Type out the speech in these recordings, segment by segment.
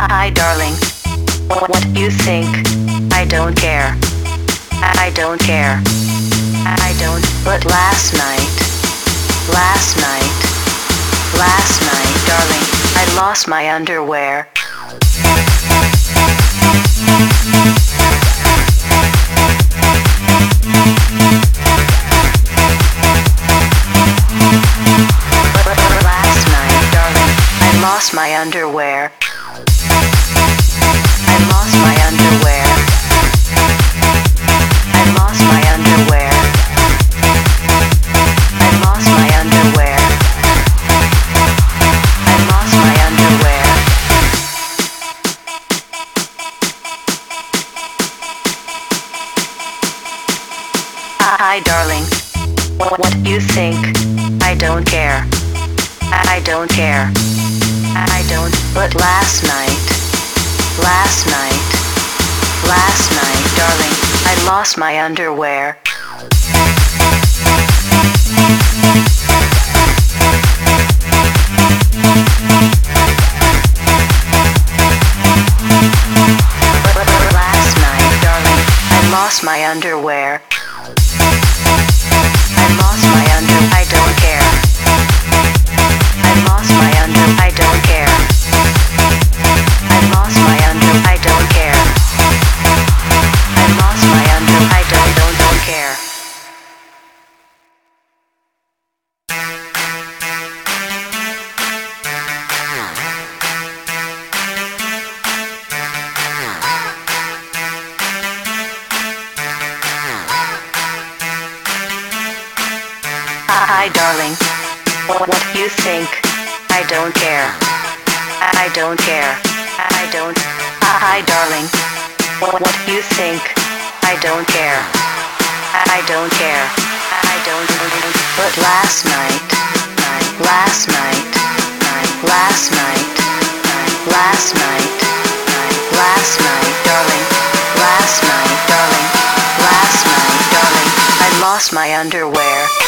Hi, darling. What, you think? I don't care. I don't care. I don't. But last night, last night, last night, darling, I lost my underwear. But, but last night, darling, I lost my underwear. Hi, darling. What, you think? I don't care. I don't care. I don't. But last night, last night, last night, darling, I lost my underwear. Last night, darling, I lost my underwear. Hi, darling. What, you think? I don't care. I don't care. I don't. Hi, darling. What, you think? I don't care. I don't care. I don't. But last night, last night, last night, last night, last night, darling, last night, darling, last night, darling, I lost my underwear.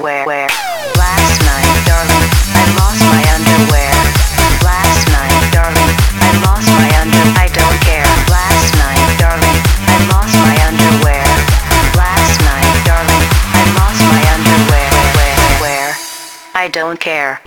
don't care.